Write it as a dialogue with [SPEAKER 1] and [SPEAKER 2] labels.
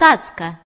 [SPEAKER 1] цацка.